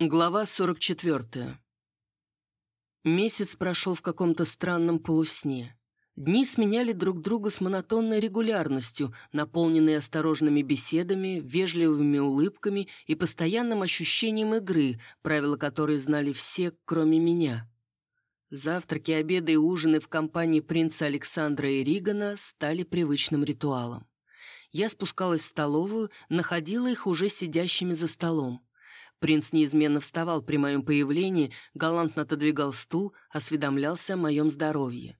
Глава 44. Месяц прошел в каком-то странном полусне. Дни сменяли друг друга с монотонной регулярностью, наполненные осторожными беседами, вежливыми улыбками и постоянным ощущением игры, правила которой знали все, кроме меня. Завтраки, обеды и ужины в компании принца Александра и Ригана стали привычным ритуалом. Я спускалась в столовую, находила их уже сидящими за столом. Принц неизменно вставал при моем появлении, галантно отодвигал стул, осведомлялся о моем здоровье.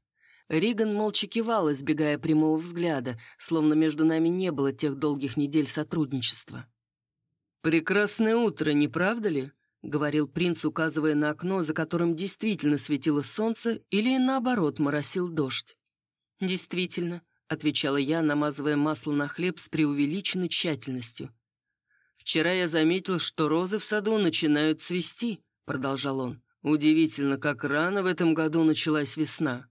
Риган молча кивал, избегая прямого взгляда, словно между нами не было тех долгих недель сотрудничества. «Прекрасное утро, не правда ли?» — говорил принц, указывая на окно, за которым действительно светило солнце, или, наоборот, моросил дождь. «Действительно», — отвечала я, намазывая масло на хлеб с преувеличенной тщательностью. «Вчера я заметил, что розы в саду начинают цвести», — продолжал он. «Удивительно, как рано в этом году началась весна».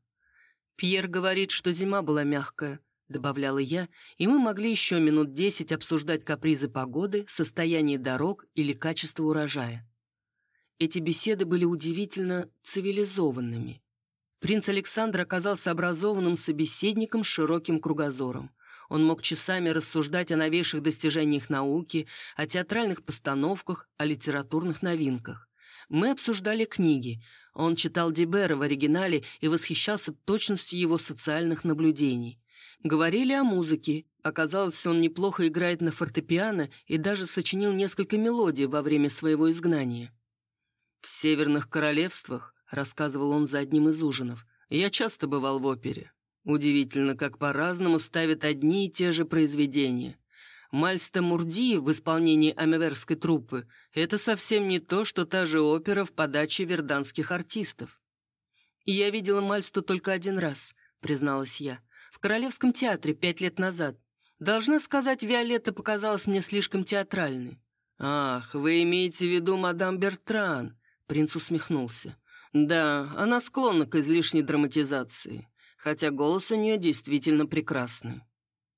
«Пьер говорит, что зима была мягкая», — добавляла я, и мы могли еще минут десять обсуждать капризы погоды, состояние дорог или качество урожая. Эти беседы были удивительно цивилизованными. Принц Александр оказался образованным собеседником с широким кругозором. Он мог часами рассуждать о новейших достижениях науки, о театральных постановках, о литературных новинках. Мы обсуждали книги. Он читал Дибера в оригинале и восхищался точностью его социальных наблюдений. Говорили о музыке. Оказалось, он неплохо играет на фортепиано и даже сочинил несколько мелодий во время своего изгнания. «В северных королевствах», — рассказывал он за одним из ужинов, — «я часто бывал в опере. Удивительно, как по-разному ставят одни и те же произведения. Мальста Мурди в исполнении амеверской труппы – это совсем не то, что та же опера в подаче верданских артистов. «Я видела Мальсту только один раз», – призналась я, – «в Королевском театре пять лет назад. Должна сказать, Виолетта показалась мне слишком театральной». «Ах, вы имеете в виду мадам Бертран?» Принц усмехнулся. «Да, она склонна к излишней драматизации хотя голос у нее действительно прекрасный.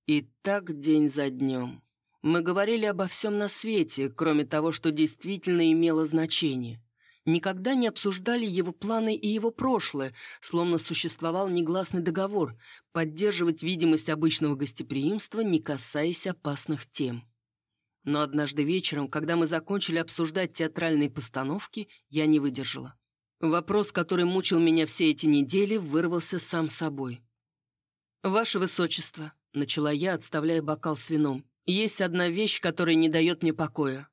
И так день за днем. Мы говорили обо всем на свете, кроме того, что действительно имело значение. Никогда не обсуждали его планы и его прошлое, словно существовал негласный договор поддерживать видимость обычного гостеприимства, не касаясь опасных тем. Но однажды вечером, когда мы закончили обсуждать театральные постановки, я не выдержала. Вопрос, который мучил меня все эти недели, вырвался сам собой. «Ваше Высочество», — начала я, отставляя бокал с вином, «есть одна вещь, которая не дает мне покоя».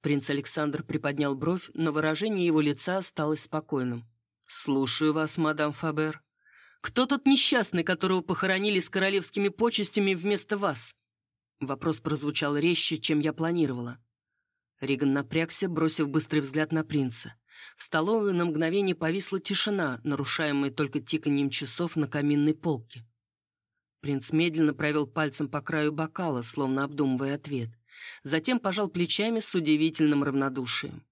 Принц Александр приподнял бровь, но выражение его лица осталось спокойным. «Слушаю вас, мадам Фабер. Кто тот несчастный, которого похоронили с королевскими почестями вместо вас?» Вопрос прозвучал резче, чем я планировала. Риган напрягся, бросив быстрый взгляд на принца. В столовой на мгновение повисла тишина, нарушаемая только тиканьем часов на каминной полке. Принц медленно провел пальцем по краю бокала, словно обдумывая ответ. Затем пожал плечами с удивительным равнодушием.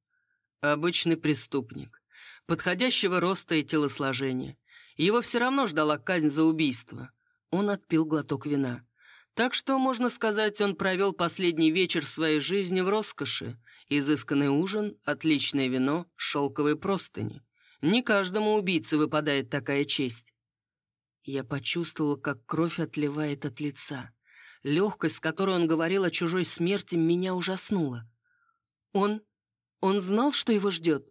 Обычный преступник. Подходящего роста и телосложения. Его все равно ждала казнь за убийство. Он отпил глоток вина. Так что, можно сказать, он провел последний вечер своей жизни в роскоши, Изысканный ужин, отличное вино, шелковые простыни. Не каждому убийце выпадает такая честь. Я почувствовала, как кровь отливает от лица. Легкость, с которой он говорил о чужой смерти, меня ужаснула. Он... он знал, что его ждет?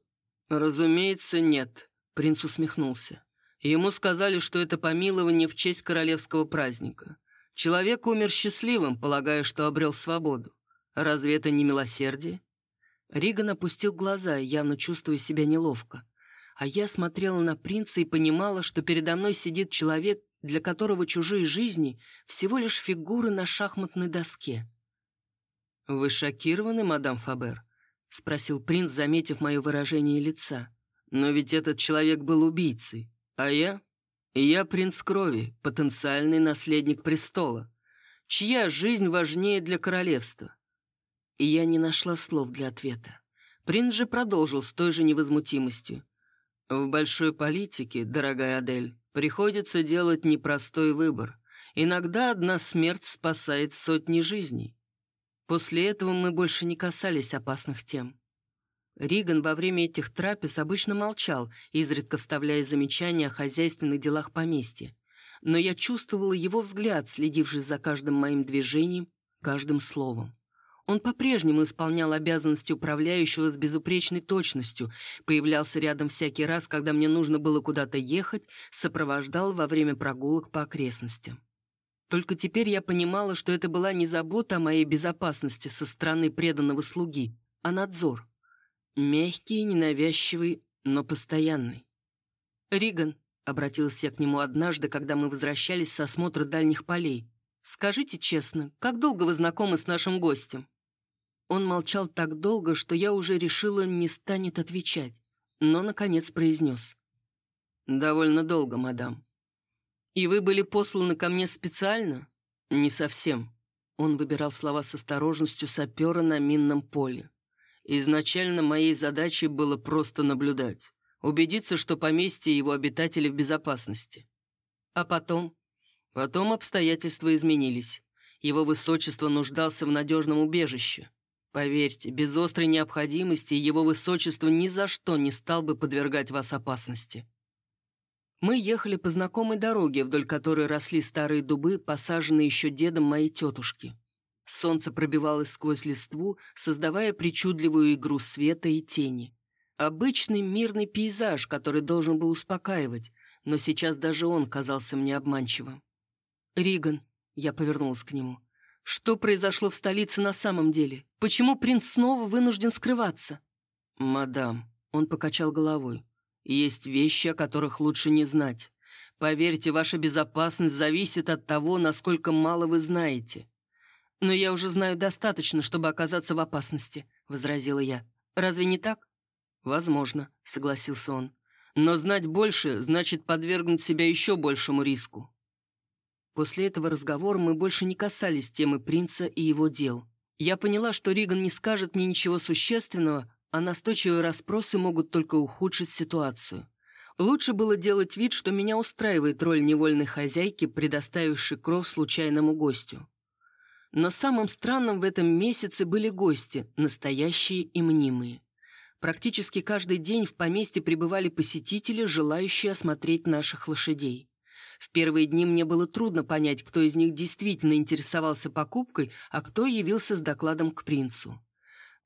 Разумеется, нет, принц усмехнулся. Ему сказали, что это помилование в честь королевского праздника. Человек умер счастливым, полагая, что обрел свободу. Разве это не милосердие? Риган опустил глаза, явно чувствуя себя неловко. А я смотрела на принца и понимала, что передо мной сидит человек, для которого чужие жизни — всего лишь фигуры на шахматной доске. «Вы шокированы, мадам Фабер?» — спросил принц, заметив мое выражение лица. «Но ведь этот человек был убийцей, а я...» «Я принц крови, потенциальный наследник престола. Чья жизнь важнее для королевства? И я не нашла слов для ответа. Принц же продолжил с той же невозмутимостью. «В большой политике, дорогая Адель, приходится делать непростой выбор. Иногда одна смерть спасает сотни жизней. После этого мы больше не касались опасных тем». Риган во время этих трапез обычно молчал, изредка вставляя замечания о хозяйственных делах поместья. Но я чувствовала его взгляд, следивший за каждым моим движением, каждым словом. Он по-прежнему исполнял обязанности управляющего с безупречной точностью, появлялся рядом всякий раз, когда мне нужно было куда-то ехать, сопровождал во время прогулок по окрестностям. Только теперь я понимала, что это была не забота о моей безопасности со стороны преданного слуги, а надзор. Мягкий, ненавязчивый, но постоянный. «Риган», — обратилась я к нему однажды, когда мы возвращались с осмотра дальних полей, «скажите честно, как долго вы знакомы с нашим гостем?» Он молчал так долго, что я уже решила, не станет отвечать, но, наконец, произнес. «Довольно долго, мадам. «И вы были посланы ко мне специально?» «Не совсем». Он выбирал слова с осторожностью сапера на минном поле. «Изначально моей задачей было просто наблюдать, убедиться, что поместье его обитатели в безопасности. А потом? Потом обстоятельства изменились. Его высочество нуждался в надежном убежище. Поверьте, без острой необходимости его высочество ни за что не стал бы подвергать вас опасности. Мы ехали по знакомой дороге, вдоль которой росли старые дубы, посаженные еще дедом моей тетушки. Солнце пробивалось сквозь листву, создавая причудливую игру света и тени. Обычный мирный пейзаж, который должен был успокаивать, но сейчас даже он казался мне обманчивым. «Риган», — я повернулась к нему, — «что произошло в столице на самом деле? Почему принц снова вынужден скрываться?» «Мадам», — он покачал головой, есть вещи, о которых лучше не знать. Поверьте, ваша безопасность зависит от того, насколько мало вы знаете. Но я уже знаю достаточно, чтобы оказаться в опасности, возразила я. Разве не так? Возможно, согласился он. Но знать больше значит подвергнуть себя еще большему риску. После этого разговора мы больше не касались темы принца и его дел. Я поняла, что Риган не скажет мне ничего существенного, а настойчивые расспросы могут только ухудшить ситуацию. Лучше было делать вид, что меня устраивает роль невольной хозяйки, предоставившей кров случайному гостю. Но самым странным в этом месяце были гости, настоящие и мнимые. Практически каждый день в поместье прибывали посетители, желающие осмотреть наших лошадей. В первые дни мне было трудно понять, кто из них действительно интересовался покупкой, а кто явился с докладом к принцу.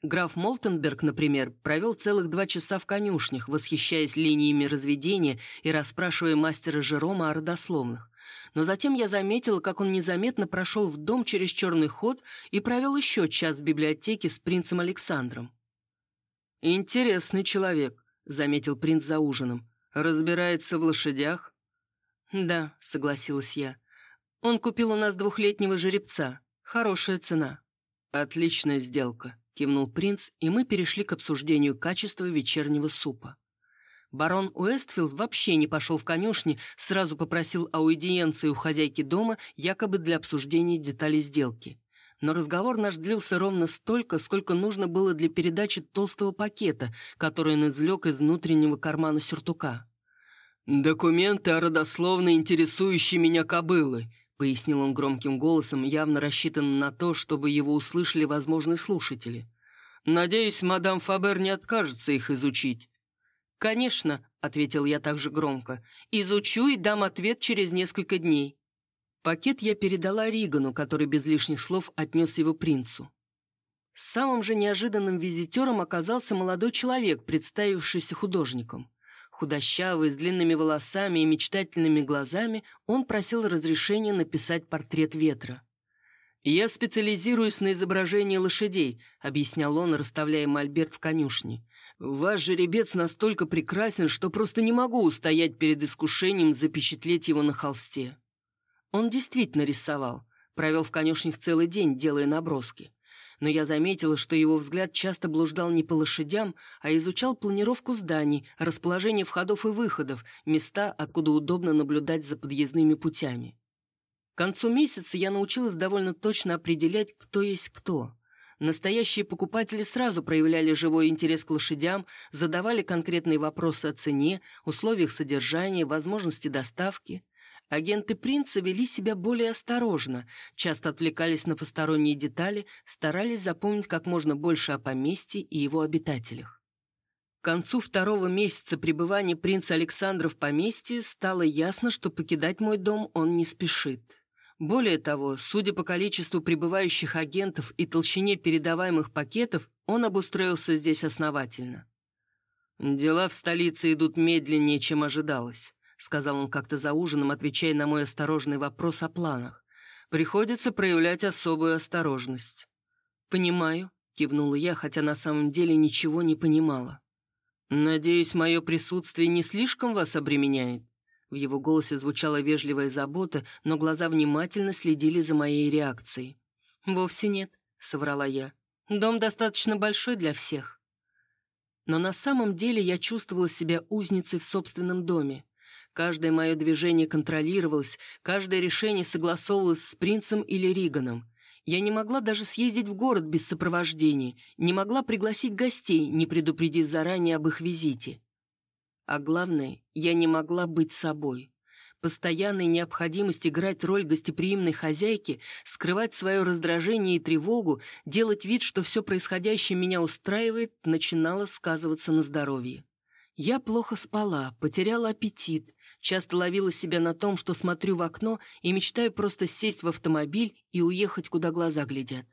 Граф Молтенберг, например, провел целых два часа в конюшнях, восхищаясь линиями разведения и расспрашивая мастера Жерома о родословных. Но затем я заметила, как он незаметно прошел в дом через черный ход и провел еще час в библиотеке с принцем Александром. «Интересный человек», — заметил принц за ужином. «Разбирается в лошадях?» «Да», — согласилась я. «Он купил у нас двухлетнего жеребца. Хорошая цена». «Отличная сделка», — кивнул принц, и мы перешли к обсуждению качества вечернего супа. Барон Уэстфилд вообще не пошел в конюшни, сразу попросил аудиенции у хозяйки дома, якобы для обсуждения деталей сделки. Но разговор наш длился ровно столько, сколько нужно было для передачи толстого пакета, который он извлек из внутреннего кармана сюртука. «Документы о родословно интересующей меня кобылы», — пояснил он громким голосом, явно рассчитанным на то, чтобы его услышали возможные слушатели. «Надеюсь, мадам Фабер не откажется их изучить». «Конечно», — ответил я также громко, — «изучу и дам ответ через несколько дней». Пакет я передала Ригану, который без лишних слов отнес его принцу. Самым же неожиданным визитером оказался молодой человек, представившийся художником. Худощавый, с длинными волосами и мечтательными глазами, он просил разрешения написать портрет ветра. «Я специализируюсь на изображении лошадей», — объяснял он, расставляя мольберт в конюшне. «Ваш жеребец настолько прекрасен, что просто не могу устоять перед искушением запечатлеть его на холсте». Он действительно рисовал, провел в конюшнях целый день, делая наброски но я заметила, что его взгляд часто блуждал не по лошадям, а изучал планировку зданий, расположение входов и выходов, места, откуда удобно наблюдать за подъездными путями. К концу месяца я научилась довольно точно определять, кто есть кто. Настоящие покупатели сразу проявляли живой интерес к лошадям, задавали конкретные вопросы о цене, условиях содержания, возможности доставки. Агенты принца вели себя более осторожно, часто отвлекались на посторонние детали, старались запомнить как можно больше о поместье и его обитателях. К концу второго месяца пребывания принца Александра в поместье стало ясно, что покидать мой дом он не спешит. Более того, судя по количеству прибывающих агентов и толщине передаваемых пакетов, он обустроился здесь основательно. «Дела в столице идут медленнее, чем ожидалось», сказал он как-то за ужином, отвечая на мой осторожный вопрос о планах. «Приходится проявлять особую осторожность». «Понимаю», — кивнула я, хотя на самом деле ничего не понимала. «Надеюсь, мое присутствие не слишком вас обременяет?» В его голосе звучала вежливая забота, но глаза внимательно следили за моей реакцией. «Вовсе нет», — соврала я. «Дом достаточно большой для всех». Но на самом деле я чувствовала себя узницей в собственном доме. Каждое мое движение контролировалось, каждое решение согласовывалось с принцем или Риганом. Я не могла даже съездить в город без сопровождения, не могла пригласить гостей, не предупредив заранее об их визите. А главное, я не могла быть собой. Постоянная необходимость играть роль гостеприимной хозяйки, скрывать свое раздражение и тревогу, делать вид, что все происходящее меня устраивает, начинала сказываться на здоровье. Я плохо спала, потеряла аппетит, Часто ловила себя на том, что смотрю в окно и мечтаю просто сесть в автомобиль и уехать, куда глаза глядят.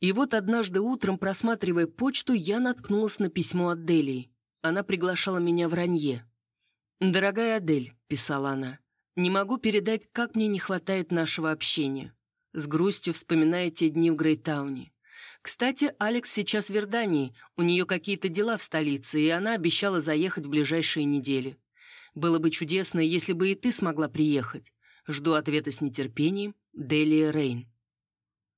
И вот однажды утром, просматривая почту, я наткнулась на письмо от Делии. Она приглашала меня в Ранье. «Дорогая Адель», — писала она, — «не могу передать, как мне не хватает нашего общения. С грустью вспоминаю те дни в Грейтауне. Кстати, Алекс сейчас в Вердании, у нее какие-то дела в столице, и она обещала заехать в ближайшие недели. Было бы чудесно, если бы и ты смогла приехать. Жду ответа с нетерпением. Делия Рейн.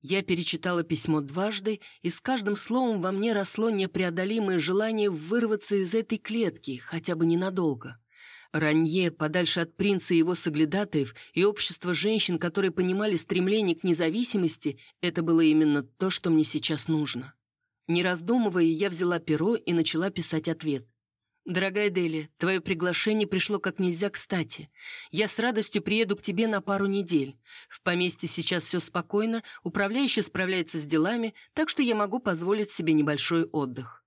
Я перечитала письмо дважды, и с каждым словом во мне росло непреодолимое желание вырваться из этой клетки, хотя бы ненадолго. Ранье, подальше от принца и его соглядатаев, и общества женщин, которые понимали стремление к независимости, это было именно то, что мне сейчас нужно. Не раздумывая, я взяла перо и начала писать ответ. «Дорогая Дели, твое приглашение пришло как нельзя кстати. Я с радостью приеду к тебе на пару недель. В поместье сейчас все спокойно, управляющий справляется с делами, так что я могу позволить себе небольшой отдых.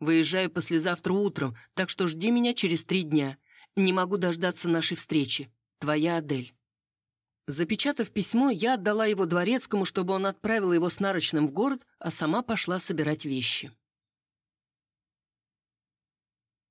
Выезжаю послезавтра утром, так что жди меня через три дня. Не могу дождаться нашей встречи. Твоя Адель». Запечатав письмо, я отдала его дворецкому, чтобы он отправил его с нарочным в город, а сама пошла собирать вещи.